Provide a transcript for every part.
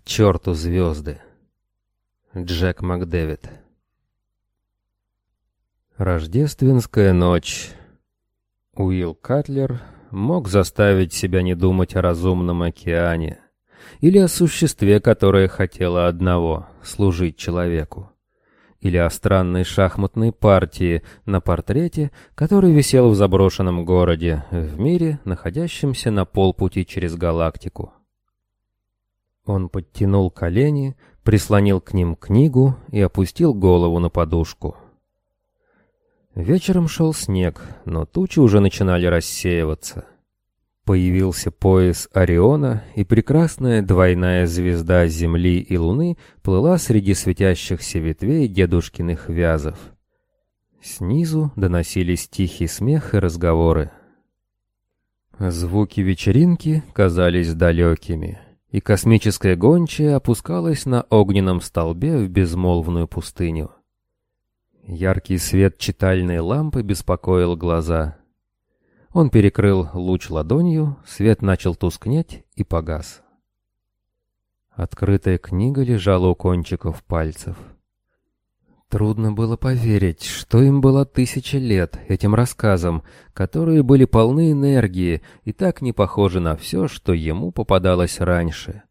К черту звезды. Джек Макдэвид. Рождественская ночь. Уилл Катлер мог заставить себя не думать о разумном океане или о существе, которое хотело одного — служить человеку, или о странной шахматной партии на портрете, который висел в заброшенном городе, в мире, находящемся на полпути через галактику. Он подтянул колени, прислонил к ним книгу и опустил голову на подушку. Вечером шел снег, но тучи уже начинали рассеиваться. Появился пояс Ориона, и прекрасная двойная звезда Земли и Луны плыла среди светящихся ветвей дедушкиных вязов. Снизу доносились тихий смех и разговоры. Звуки вечеринки казались далекими — и космическая гончая опускалась на огненном столбе в безмолвную пустыню. Яркий свет читальной лампы беспокоил глаза. Он перекрыл луч ладонью, свет начал тускнеть и погас. Открытая книга лежала у кончиков пальцев. Трудно было поверить, что им было тысяча лет, этим рассказам, которые были полны энергии и так не похожи на все, что ему попадалось раньше.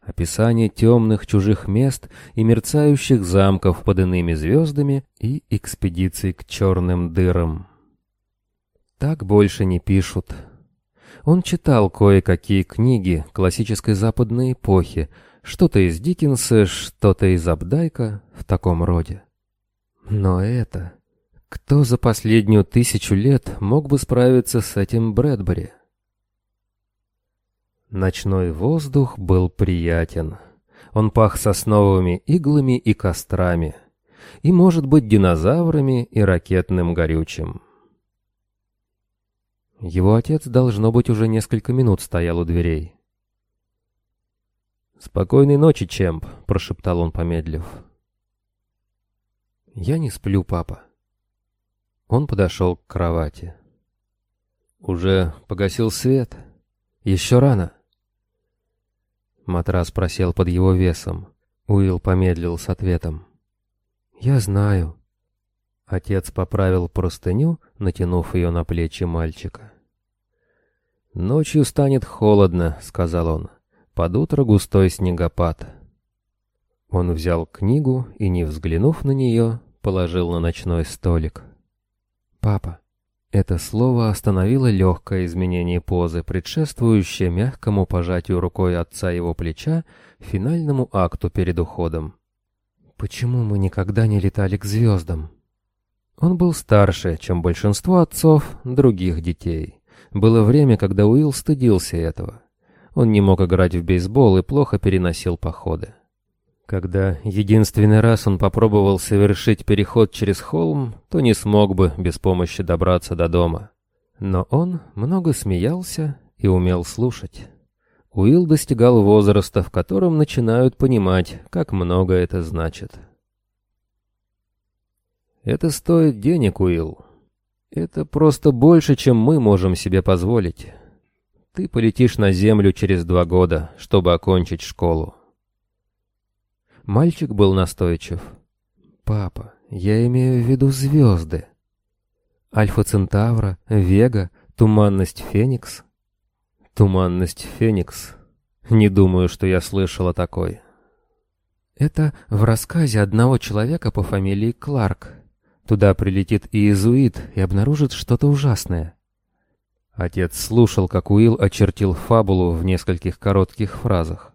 Описание темных чужих мест и мерцающих замков под иными звездами и экспедиций к черным дырам. Так больше не пишут. Он читал кое-какие книги классической западной эпохи, что-то из Диккенса, что-то из Абдайка в таком роде. Но это... Кто за последнюю тысячу лет мог бы справиться с этим Брэдбери? Ночной воздух был приятен. Он пах сосновыми иглами и кострами. И, может быть, динозаврами и ракетным горючим. Его отец, должно быть, уже несколько минут стоял у дверей. «Спокойной ночи, Чемп», — прошептал он, помедлив. «Я не сплю, папа». Он подошел к кровати. «Уже погасил свет? Еще рано?» Матрас просел под его весом. Уилл помедлил с ответом. «Я знаю». Отец поправил простыню, натянув ее на плечи мальчика. «Ночью станет холодно», — сказал он. «Под утро густой снегопад». Он взял книгу и, не взглянув на нее, положил на ночной столик. «Папа». Это слово остановило легкое изменение позы, предшествующее мягкому пожатию рукой отца его плеча финальному акту перед уходом. «Почему мы никогда не летали к звездам?» Он был старше, чем большинство отцов других детей. Было время, когда Уилл стыдился этого. Он не мог играть в бейсбол и плохо переносил походы. Когда единственный раз он попробовал совершить переход через холм, то не смог бы без помощи добраться до дома. Но он много смеялся и умел слушать. Уилл достигал возраста, в котором начинают понимать, как много это значит. «Это стоит денег, Уилл. Это просто больше, чем мы можем себе позволить. Ты полетишь на Землю через два года, чтобы окончить школу. Мальчик был настойчив. «Папа, я имею в виду звезды. Альфа-Центавра, Вега, Туманность Феникс». «Туманность Феникс? Не думаю, что я слышал о такой». Это в рассказе одного человека по фамилии Кларк. Туда прилетит иезуит и обнаружит что-то ужасное. Отец слушал, как Уилл очертил фабулу в нескольких коротких фразах.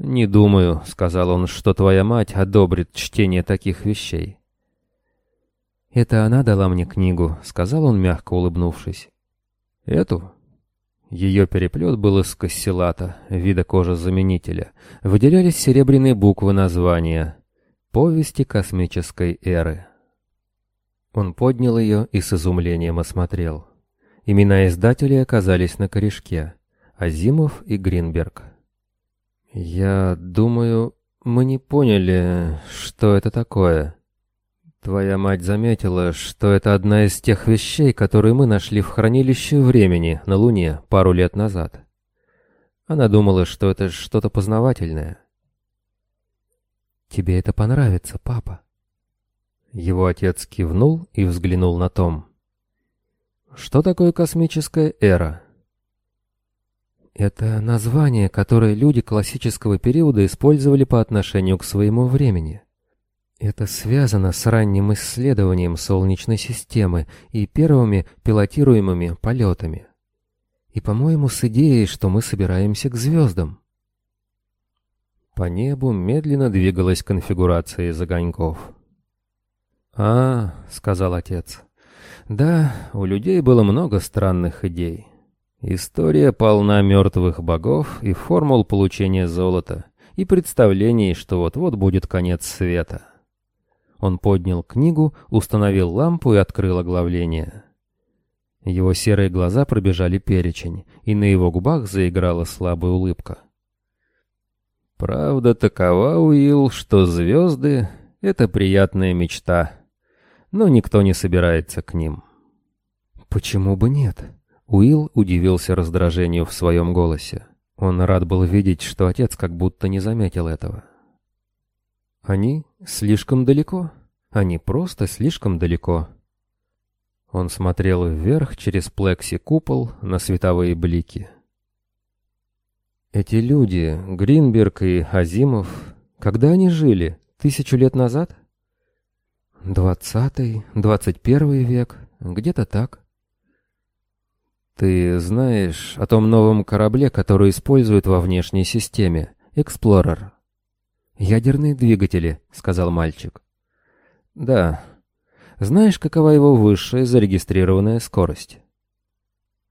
«Не думаю», — сказал он, — «что твоя мать одобрит чтение таких вещей». «Это она дала мне книгу», — сказал он, мягко улыбнувшись. «Эту?» Ее переплет был из кассилата, вида кожезаменителя. Выделялись серебряные буквы названия «Повести космической эры». Он поднял ее и с изумлением осмотрел. Имена издателей оказались на корешке — Азимов и Гринберг — «Я думаю, мы не поняли, что это такое. Твоя мать заметила, что это одна из тех вещей, которые мы нашли в хранилище времени на Луне пару лет назад. Она думала, что это что-то познавательное». «Тебе это понравится, папа». Его отец кивнул и взглянул на Том. «Что такое космическая эра?» Это название, которое люди классического периода использовали по отношению к своему времени. Это связано с ранним исследованием Солнечной системы и первыми пилотируемыми полетами. И, по-моему, с идеей, что мы собираемся к звездам. По небу медленно двигалась конфигурация из огоньков. «А, — сказал отец, — да, у людей было много странных идей. История полна мертвых богов и формул получения золота, и представлений, что вот-вот будет конец света. Он поднял книгу, установил лампу и открыл оглавление. Его серые глаза пробежали перечень, и на его губах заиграла слабая улыбка. «Правда такова, Уилл, что звезды — это приятная мечта, но никто не собирается к ним». «Почему бы нет?» Уилл удивился раздражению в своем голосе. Он рад был видеть, что отец как будто не заметил этого. «Они слишком далеко. Они просто слишком далеко». Он смотрел вверх через плекси-купол на световые блики. «Эти люди, Гринберг и Азимов, когда они жили? Тысячу лет назад?» «Двадцатый, двадцать первый век, где-то так». «Ты знаешь о том новом корабле, который используют во внешней системе? Эксплорер?» «Ядерные двигатели», — сказал мальчик. «Да. Знаешь, какова его высшая зарегистрированная скорость?»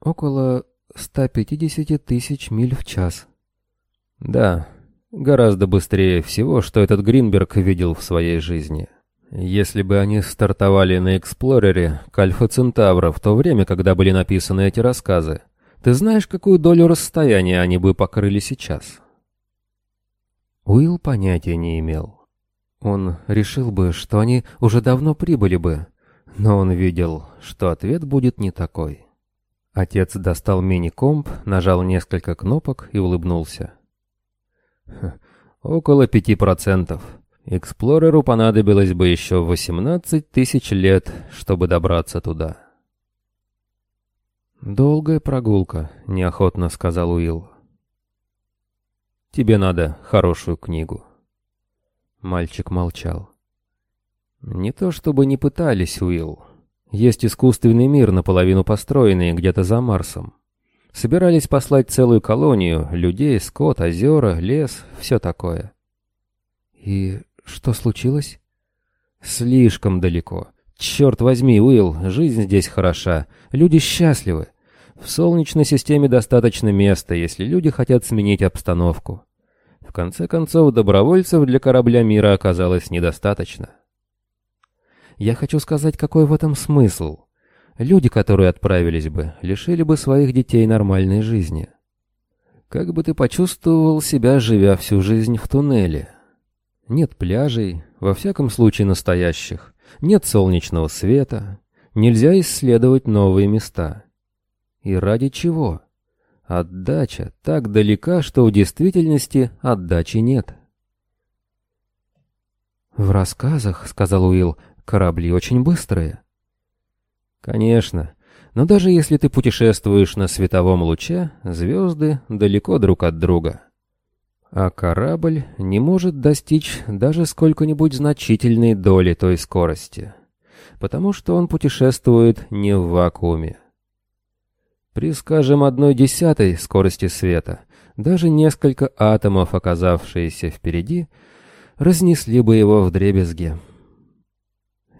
«Около 150 тысяч миль в час». «Да. Гораздо быстрее всего, что этот Гринберг видел в своей жизни». Если бы они стартовали на «Эксплорере» к «Альфа-Центавра» в то время, когда были написаны эти рассказы, ты знаешь, какую долю расстояния они бы покрыли сейчас? Уилл понятия не имел. Он решил бы, что они уже давно прибыли бы, но он видел, что ответ будет не такой. Отец достал мини-комп, нажал несколько кнопок и улыбнулся. Хм, «Около пяти процентов», Эксплореру понадобилось бы еще 18 тысяч лет, чтобы добраться туда. «Долгая прогулка», — неохотно сказал Уилл. «Тебе надо хорошую книгу». Мальчик молчал. «Не то чтобы не пытались, Уилл. Есть искусственный мир, наполовину построенный где-то за Марсом. Собирались послать целую колонию, людей, скот, озера, лес, все такое». «И что случилось? Слишком далеко. Черт возьми, Уилл, жизнь здесь хороша. Люди счастливы. В Солнечной системе достаточно места, если люди хотят сменить обстановку. В конце концов, добровольцев для корабля мира оказалось недостаточно. Я хочу сказать, какой в этом смысл. Люди, которые отправились бы, лишили бы своих детей нормальной жизни. Как бы ты почувствовал себя, живя всю жизнь в туннеле? Нет пляжей, во всяком случае настоящих, нет солнечного света, нельзя исследовать новые места. И ради чего? Отдача так далека, что в действительности отдачи нет. «В рассказах, — сказал Уилл, — корабли очень быстрые». «Конечно, но даже если ты путешествуешь на световом луче, звезды далеко друг от друга» а корабль не может достичь даже сколько-нибудь значительной доли той скорости, потому что он путешествует не в вакууме. При, скажем, одной десятой скорости света, даже несколько атомов, оказавшиеся впереди, разнесли бы его в дребезги.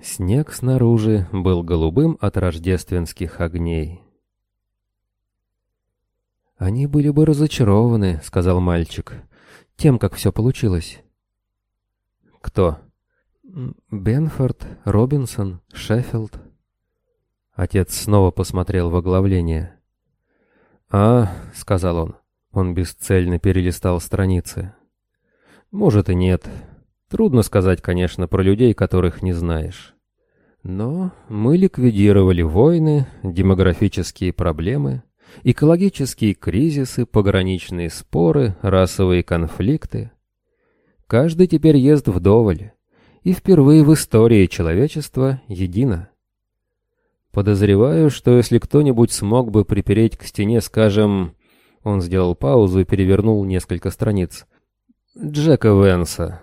Снег снаружи был голубым от рождественских огней. «Они были бы разочарованы», — сказал мальчик, — тем, как все получилось. Кто? Бенфорд, Робинсон, Шеффилд. Отец снова посмотрел в оглавление. «А», — сказал он, — он бесцельно перелистал страницы. «Может и нет. Трудно сказать, конечно, про людей, которых не знаешь. Но мы ликвидировали войны, демографические проблемы, экологические кризисы, пограничные споры, расовые конфликты. Каждый теперь ест вдоволь, и впервые в истории человечества едино. Подозреваю, что если кто-нибудь смог бы припереть к стене, скажем... Он сделал паузу и перевернул несколько страниц. Джека Венса.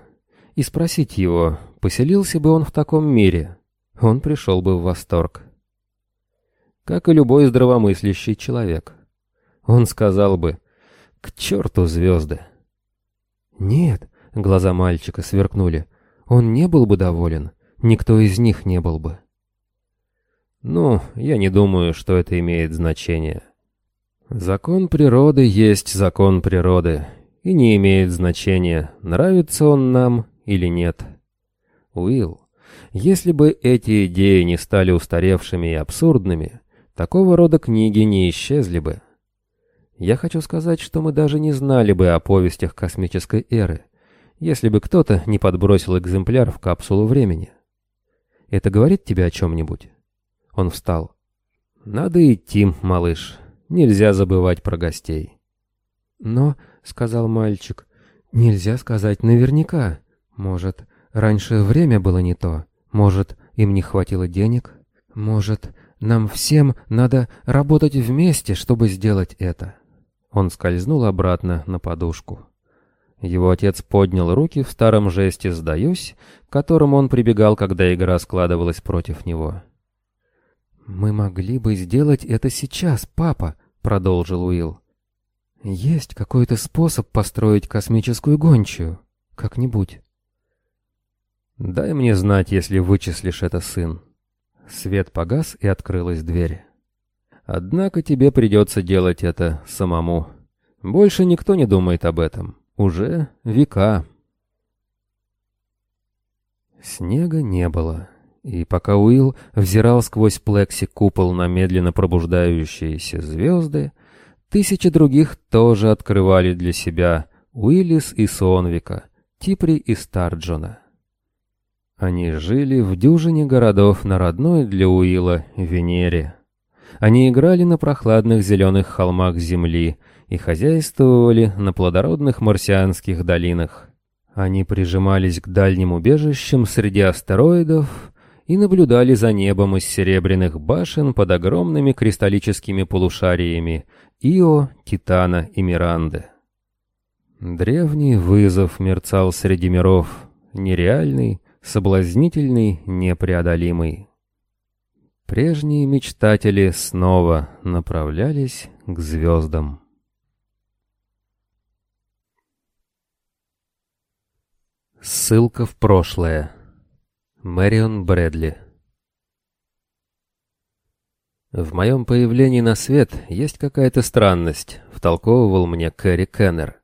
И спросить его, поселился бы он в таком мире. Он пришел бы в восторг как и любой здравомыслящий человек. Он сказал бы «К черту звезды!» «Нет», — глаза мальчика сверкнули, — «он не был бы доволен, никто из них не был бы». «Ну, я не думаю, что это имеет значение», Закон природы есть закон природы, и не имеет значения, нравится он нам или нет. Уилл, если бы эти идеи не стали устаревшими и абсурдными, такого рода книги не исчезли бы. Я хочу сказать, что мы даже не знали бы о повестях космической эры, если бы кто-то не подбросил экземпляр в капсулу времени. Это говорит тебе о чем-нибудь? Он встал. Надо идти, малыш. Нельзя забывать про гостей. Но, сказал мальчик, нельзя сказать наверняка. Может, раньше время было не то. Может, им не хватило денег. Может, нам всем надо работать вместе, чтобы сделать это». Он скользнул обратно на подушку. Его отец поднял руки в старом жесте «сдаюсь», к которому он прибегал, когда игра складывалась против него. «Мы могли бы сделать это сейчас, папа», — продолжил Уилл. «Есть какой-то способ построить космическую гончую. Как-нибудь». «Дай мне знать, если вычислишь это, сын», Свет погас, и открылась дверь. «Однако тебе придется делать это самому. Больше никто не думает об этом. Уже века». Снега не было, и пока Уилл взирал сквозь плекси купол на медленно пробуждающиеся звезды, тысячи других тоже открывали для себя Уиллис и Сонвика, Типри и Старджона. Они жили в дюжине городов на родной для Уила Венере. Они играли на прохладных зеленых холмах земли и хозяйствовали на плодородных марсианских долинах. Они прижимались к дальним убежищам среди астероидов и наблюдали за небом из серебряных башен под огромными кристаллическими полушариями Ио, Титана и Миранды. Древний вызов мерцал среди миров, нереальный, соблазнительный, непреодолимый. Прежние мечтатели снова направлялись к звездам. Ссылка в прошлое. Мэрион Брэдли. «В моем появлении на свет есть какая-то странность», — втолковывал мне Кэрри Кеннер.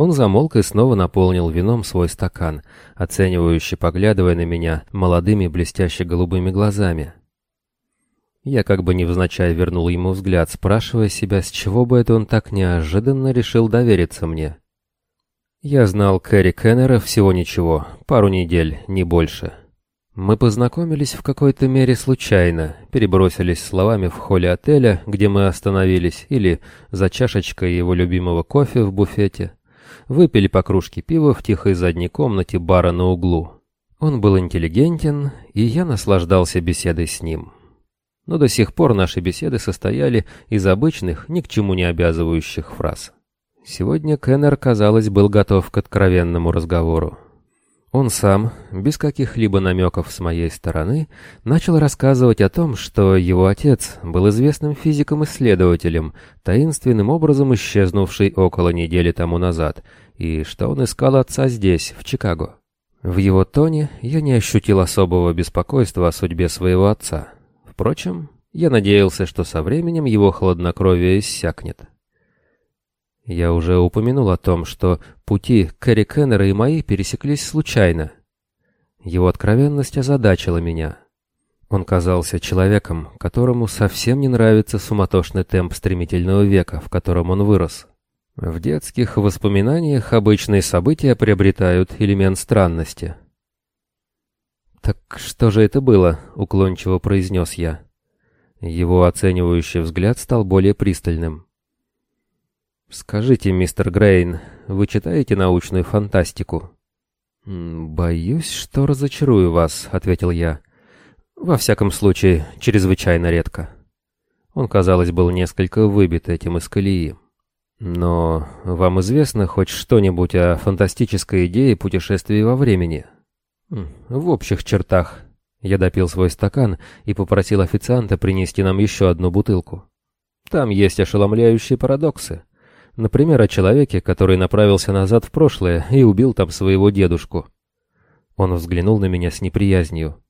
Он замолк и снова наполнил вином свой стакан, оценивающе поглядывая на меня молодыми блестяще голубыми глазами. Я как бы невзначай вернул ему взгляд, спрашивая себя, с чего бы это он так неожиданно решил довериться мне. Я знал Кэрри Кеннера всего ничего, пару недель, не больше. Мы познакомились в какой-то мере случайно, перебросились словами в холле отеля, где мы остановились, или за чашечкой его любимого кофе в буфете. Выпили по кружке пива в тихой задней комнате бара на углу. Он был интеллигентен, и я наслаждался беседой с ним. Но до сих пор наши беседы состояли из обычных, ни к чему не обязывающих фраз. Сегодня Кеннер, казалось, был готов к откровенному разговору. Он сам, без каких-либо намеков с моей стороны, начал рассказывать о том, что его отец был известным физиком-исследователем, таинственным образом исчезнувший около недели тому назад, и что он искал отца здесь, в Чикаго. В его тоне я не ощутил особого беспокойства о судьбе своего отца. Впрочем, я надеялся, что со временем его хладнокровие иссякнет. Я уже упомянул о том, что Пути Кэрри Кеннера и мои пересеклись случайно. Его откровенность озадачила меня. Он казался человеком, которому совсем не нравится суматошный темп стремительного века, в котором он вырос. В детских воспоминаниях обычные события приобретают элемент странности. «Так что же это было?» — уклончиво произнес я. Его оценивающий взгляд стал более пристальным. «Скажите, мистер Грейн, вы читаете научную фантастику?» «Боюсь, что разочарую вас», — ответил я. «Во всяком случае, чрезвычайно редко». Он, казалось, был несколько выбит этим из колеи. «Но вам известно хоть что-нибудь о фантастической идее путешествий во времени?» «В общих чертах». Я допил свой стакан и попросил официанта принести нам еще одну бутылку. «Там есть ошеломляющие парадоксы». Например, о человеке, который направился назад в прошлое и убил там своего дедушку. Он взглянул на меня с неприязнью.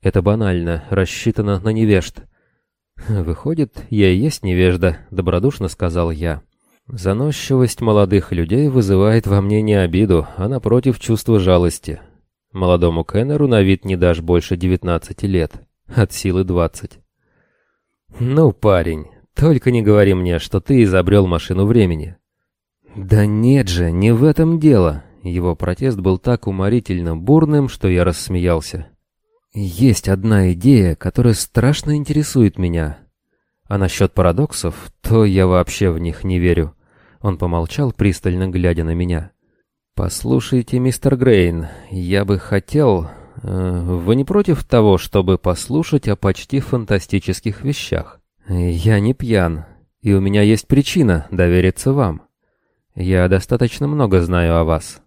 Это банально, рассчитано на невежд. «Выходит, я и есть невежда», — добродушно сказал я. «Заносчивость молодых людей вызывает во мне не обиду, а напротив чувство жалости. Молодому Кеннеру на вид не дашь больше девятнадцати лет, от силы двадцать». «Ну, парень», только не говори мне, что ты изобрел машину времени». «Да нет же, не в этом дело». Его протест был так уморительно бурным, что я рассмеялся. «Есть одна идея, которая страшно интересует меня. А насчет парадоксов, то я вообще в них не верю». Он помолчал, пристально глядя на меня. «Послушайте, мистер Грейн, я бы хотел... Э, вы не против того, чтобы послушать о почти фантастических вещах?» «Я не пьян, и у меня есть причина довериться вам. Я достаточно много знаю о вас».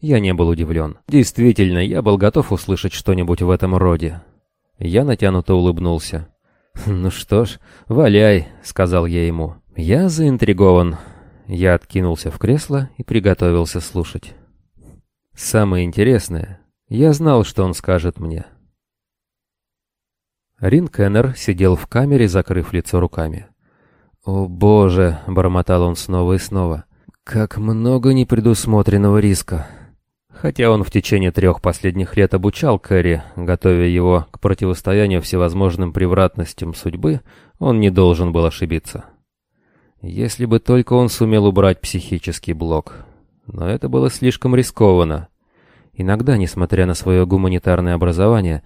Я не был удивлен. Действительно, я был готов услышать что-нибудь в этом роде. Я натянуто улыбнулся. «Хм, «Ну что ж, валяй», — сказал я ему. «Я заинтригован». Я откинулся в кресло и приготовился слушать. «Самое интересное, я знал, что он скажет мне». Рин Кеннер сидел в камере, закрыв лицо руками. «О боже!» — бормотал он снова и снова. «Как много непредусмотренного риска!» Хотя он в течение трех последних лет обучал Кэрри, готовя его к противостоянию всевозможным превратностям судьбы, он не должен был ошибиться. Если бы только он сумел убрать психический блок. Но это было слишком рискованно. Иногда, несмотря на свое гуманитарное образование,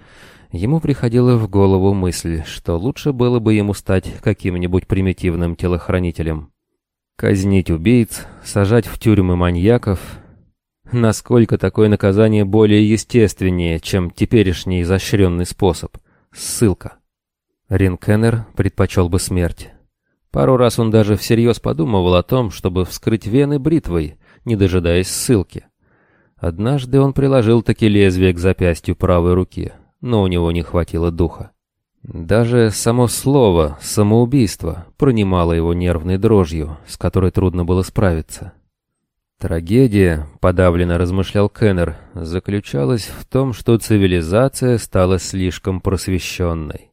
ему приходила в голову мысль, что лучше было бы ему стать каким-нибудь примитивным телохранителем. Казнить убийц, сажать в тюрьмы маньяков. Насколько такое наказание более естественнее, чем теперешний изощренный способ? Ссылка. Ринкеннер предпочел бы смерть. Пару раз он даже всерьез подумывал о том, чтобы вскрыть вены бритвой, не дожидаясь ссылки. Однажды он приложил таки лезвие к запястью правой руки, но у него не хватило духа. Даже само слово «самоубийство» пронимало его нервной дрожью, с которой трудно было справиться. Трагедия, подавленно размышлял Кеннер, заключалась в том, что цивилизация стала слишком просвещенной.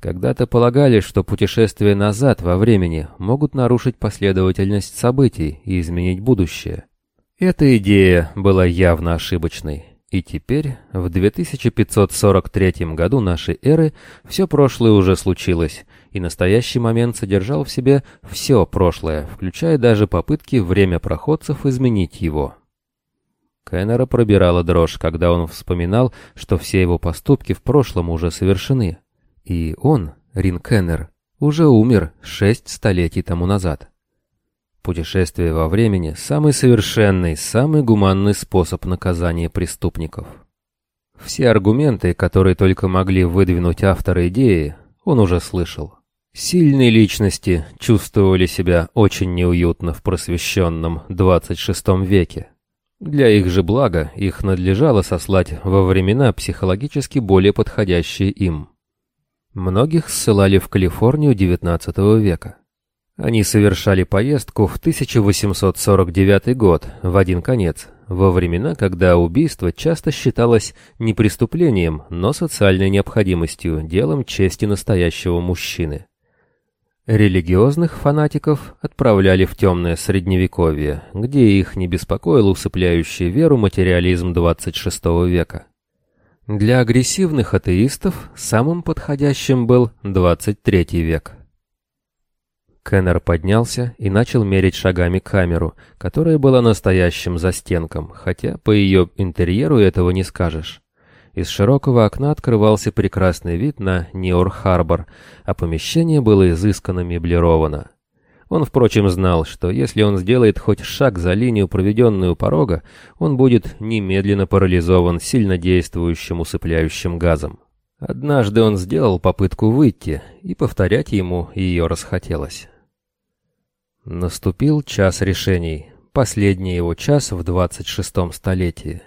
Когда-то полагали, что путешествия назад во времени могут нарушить последовательность событий и изменить будущее. Эта идея была явно ошибочной. И теперь, в 2543 году нашей эры, все прошлое уже случилось, и настоящий момент содержал в себе все прошлое, включая даже попытки время проходцев изменить его. Кеннера пробирала дрожь, когда он вспоминал, что все его поступки в прошлом уже совершены. И он, Рин Кеннер, уже умер шесть столетий тому назад. Путешествие во времени – самый совершенный, самый гуманный способ наказания преступников. Все аргументы, которые только могли выдвинуть авторы идеи, он уже слышал. Сильные личности чувствовали себя очень неуютно в просвещенном 26 веке. Для их же блага их надлежало сослать во времена психологически более подходящие им. Многих ссылали в Калифорнию XIX века. Они совершали поездку в 1849 год, в один конец, во времена, когда убийство часто считалось не преступлением, но социальной необходимостью, делом чести настоящего мужчины. Религиозных фанатиков отправляли в темное средневековье, где их не беспокоил усыпляющий веру материализм XXVI века. Для агрессивных атеистов самым подходящим был XXIII век – Кеннер поднялся и начал мерить шагами камеру, которая была настоящим застенком, хотя по ее интерьеру этого не скажешь. Из широкого окна открывался прекрасный вид на Ниор-Харбор, а помещение было изысканно меблировано. Он, впрочем, знал, что если он сделает хоть шаг за линию, проведенную порога, он будет немедленно парализован сильнодействующим усыпляющим газом. Однажды он сделал попытку выйти, и повторять ему ее расхотелось. Наступил час решений, последний его час в 26-м столетии.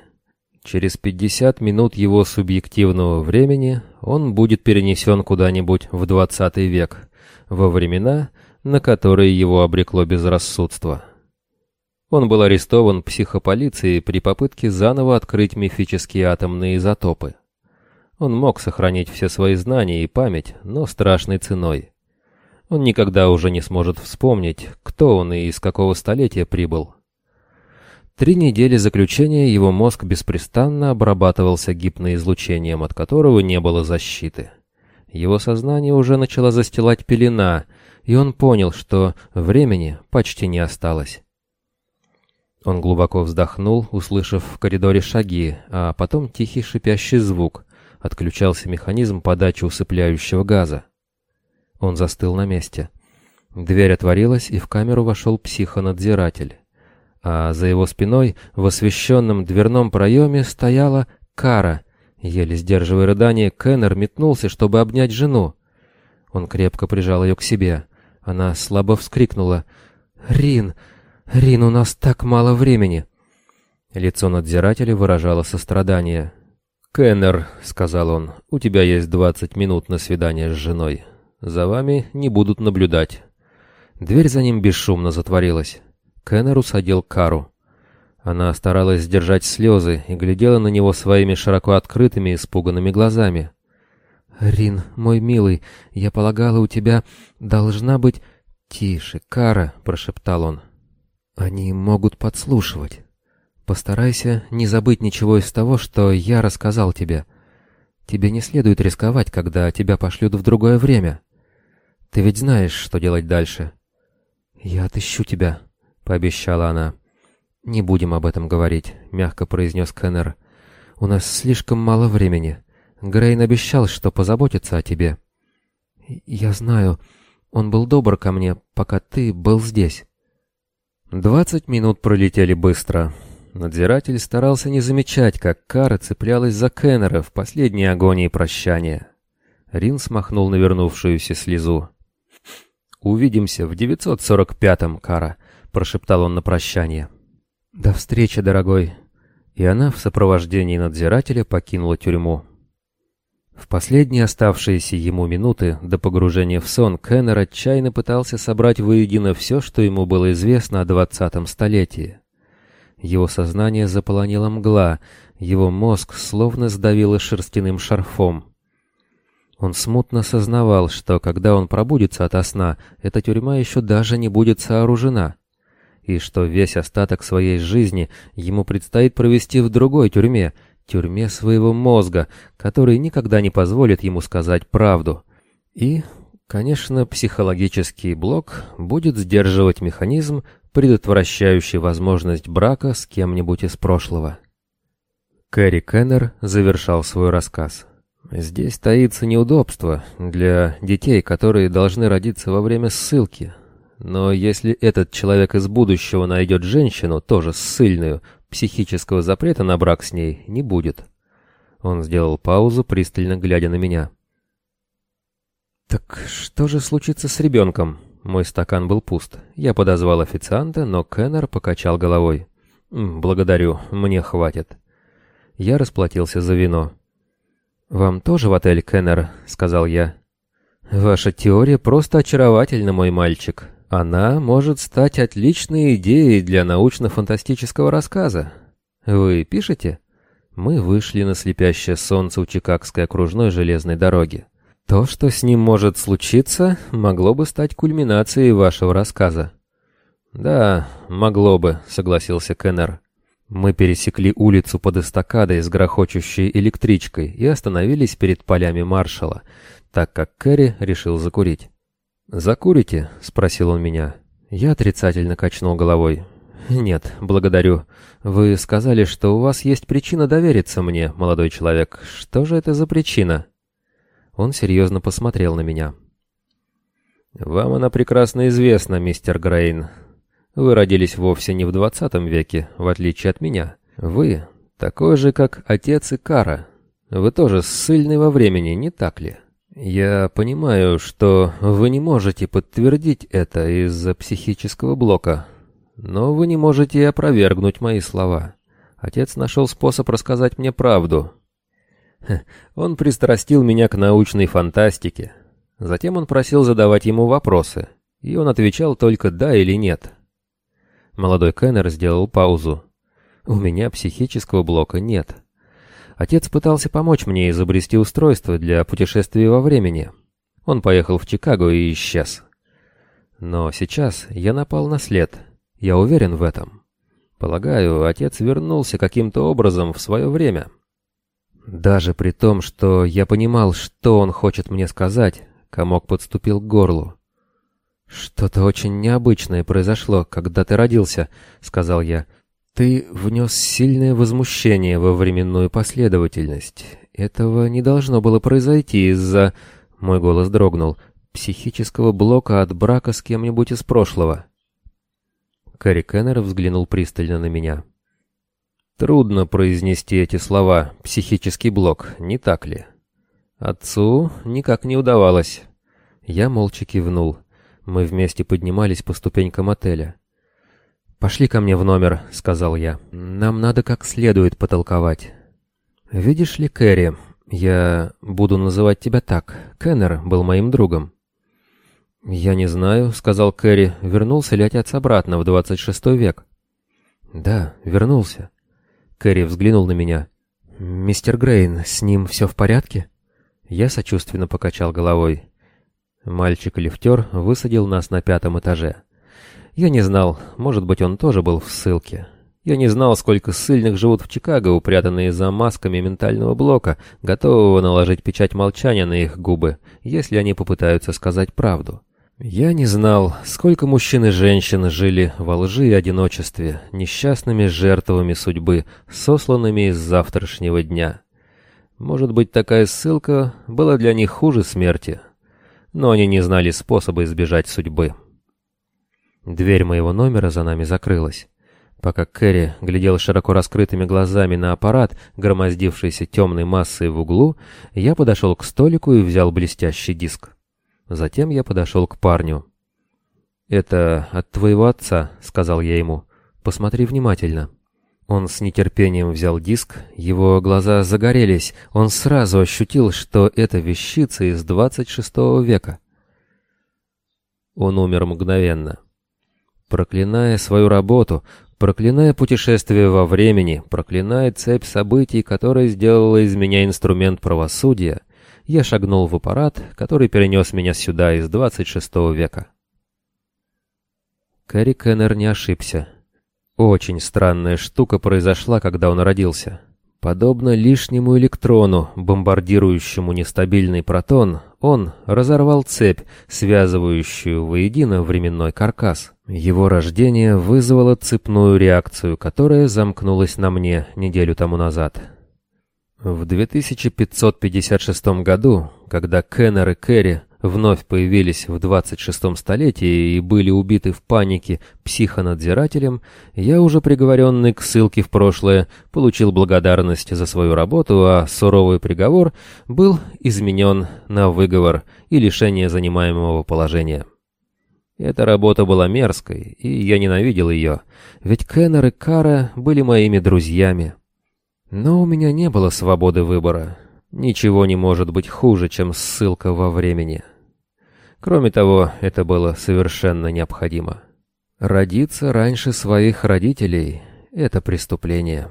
Через 50 минут его субъективного времени он будет перенесен куда-нибудь в 20 век, во времена, на которые его обрекло безрассудство. Он был арестован психополицией при попытке заново открыть мифические атомные изотопы. Он мог сохранить все свои знания и память, но страшной ценой – он никогда уже не сможет вспомнить, кто он и из какого столетия прибыл. Три недели заключения его мозг беспрестанно обрабатывался гипноизлучением, от которого не было защиты. Его сознание уже начало застилать пелена, и он понял, что времени почти не осталось. Он глубоко вздохнул, услышав в коридоре шаги, а потом тихий шипящий звук. Отключался механизм подачи усыпляющего газа. Он застыл на месте. Дверь отворилась, и в камеру вошел психонадзиратель. А за его спиной в освещенном дверном проеме стояла Кара. Еле сдерживая рыдание, Кеннер метнулся, чтобы обнять жену. Он крепко прижал ее к себе. Она слабо вскрикнула. «Рин! Рин, у нас так мало времени!» Лицо надзирателя выражало сострадание. «Кеннер», — сказал он, — «у тебя есть двадцать минут на свидание с женой. За вами не будут наблюдать». Дверь за ним бесшумно затворилась. Кеннер усадил Кару. Она старалась сдержать слезы и глядела на него своими широко открытыми испуганными глазами. «Рин, мой милый, я полагала, у тебя должна быть...» «Тише, Кара», — прошептал он. «Они могут подслушивать. Постарайся не забыть ничего из того, что я рассказал тебе. Тебе не следует рисковать, когда тебя пошлют в другое время. Ты ведь знаешь, что делать дальше. Я отыщу тебя, пообещала она. Не будем об этом говорить, мягко произнес Кеннер. У нас слишком мало времени. Грейн обещал, что позаботится о тебе. Я знаю, он был добр ко мне, пока ты был здесь. Двадцать минут пролетели быстро. Надзиратель старался не замечать, как Кара цеплялась за Кеннера в последней агонии прощания. Рин смахнул навернувшуюся слезу. «Увидимся в 945-м, Кара», — прошептал он на прощание. «До встречи, дорогой», и она в сопровождении надзирателя покинула тюрьму. В последние оставшиеся ему минуты до погружения в сон Кеннер отчаянно пытался собрать воедино все, что ему было известно о двадцатом столетии. Его сознание заполонило мгла, его мозг словно сдавило шерстяным шарфом. Он смутно сознавал, что когда он пробудется ото сна, эта тюрьма еще даже не будет сооружена, и что весь остаток своей жизни ему предстоит провести в другой тюрьме, тюрьме своего мозга, который никогда не позволит ему сказать правду. И, конечно, психологический блок будет сдерживать механизм, предотвращающий возможность брака с кем-нибудь из прошлого. Кэрри Кеннер завершал свой рассказ. Здесь таится неудобство для детей, которые должны родиться во время ссылки. Но если этот человек из будущего найдет женщину, тоже ссыльную, психического запрета на брак с ней не будет. Он сделал паузу, пристально глядя на меня. «Так что же случится с ребенком?» Мой стакан был пуст. Я подозвал официанта, но Кеннер покачал головой. «Благодарю, мне хватит». Я расплатился за вино. «Вам тоже в отель, Кеннер?» — сказал я. «Ваша теория просто очаровательна, мой мальчик. Она может стать отличной идеей для научно-фантастического рассказа. Вы пишете?» Мы вышли на слепящее солнце у Чикагской окружной железной дороги. То, что с ним может случиться, могло бы стать кульминацией вашего рассказа. «Да, могло бы», — согласился Кеннер. Мы пересекли улицу под эстакадой с грохочущей электричкой и остановились перед полями маршала, так как Кэрри решил закурить. «Закурите?» — спросил он меня. Я отрицательно качнул головой. «Нет, благодарю. Вы сказали, что у вас есть причина довериться мне, молодой человек. Что же это за причина?» Он серьезно посмотрел на меня. «Вам она прекрасно известна, мистер Грейн. Вы родились вовсе не в 20 веке, в отличие от меня. Вы такой же, как отец и Кара. Вы тоже ссыльны во времени, не так ли? Я понимаю, что вы не можете подтвердить это из-за психического блока, но вы не можете опровергнуть мои слова. Отец нашел способ рассказать мне правду. Он пристрастил меня к научной фантастике. Затем он просил задавать ему вопросы, и он отвечал только «да» или «нет». Молодой Кеннер сделал паузу. «У меня психического блока нет. Отец пытался помочь мне изобрести устройство для путешествий во времени. Он поехал в Чикаго и исчез. Но сейчас я напал на след. Я уверен в этом. Полагаю, отец вернулся каким-то образом в свое время». Даже при том, что я понимал, что он хочет мне сказать, комок подступил к горлу. «Что-то очень необычное произошло, когда ты родился», — сказал я. «Ты внес сильное возмущение во временную последовательность. Этого не должно было произойти из-за...» — мой голос дрогнул. «Психического блока от брака с кем-нибудь из прошлого». Кэрри Кеннер взглянул пристально на меня. «Трудно произнести эти слова. Психический блок, не так ли?» Отцу никак не удавалось. Я молча кивнул. Мы вместе поднимались по ступенькам отеля. «Пошли ко мне в номер», — сказал я. «Нам надо как следует потолковать». «Видишь ли, Кэрри, я буду называть тебя так. Кеннер был моим другом». «Я не знаю», — сказал Кэрри, — «вернулся ли отец обратно в 26 век?» «Да, вернулся». Кэрри взглянул на меня. «Мистер Грейн, с ним все в порядке?» Я сочувственно покачал головой. Мальчик-лифтер высадил нас на пятом этаже. Я не знал, может быть, он тоже был в ссылке. Я не знал, сколько ссыльных живут в Чикаго, упрятанные за масками ментального блока, готового наложить печать молчания на их губы, если они попытаются сказать правду. Я не знал, сколько мужчин и женщин жили во лжи и одиночестве, несчастными жертвами судьбы, сосланными из завтрашнего дня. Может быть, такая ссылка была для них хуже смерти, но они не знали способа избежать судьбы. Дверь моего номера за нами закрылась. Пока Кэрри глядел широко раскрытыми глазами на аппарат, громоздившийся темной массой в углу, я подошел к столику и взял блестящий диск. Затем я подошел к парню. «Это от твоего отца», — сказал я ему. «Посмотри внимательно». Он с нетерпением взял диск, его глаза загорелись, он сразу ощутил, что это вещица из 26 века. Он умер мгновенно. Проклиная свою работу, проклиная путешествие во времени, проклиная цепь событий, которая сделала из меня инструмент правосудия, я шагнул в аппарат, который перенес меня сюда из 26 века. Кэрри Кеннер не ошибся. Очень странная штука произошла, когда он родился. Подобно лишнему электрону, бомбардирующему нестабильный протон, он разорвал цепь, связывающую воедино временной каркас. Его рождение вызвало цепную реакцию, которая замкнулась на мне неделю тому назад. В 2556 году, когда Кеннер и Керри вновь появились в 26-м столетии и были убиты в панике психонадзирателем, я, уже приговоренный к ссылке в прошлое, получил благодарность за свою работу, а суровый приговор был изменен на выговор и лишение занимаемого положения. Эта работа была мерзкой, и я ненавидел ее, ведь Кеннер и Кара были моими друзьями. Но у меня не было свободы выбора. Ничего не может быть хуже, чем ссылка во времени. Кроме того, это было совершенно необходимо. Родиться раньше своих родителей – это преступление.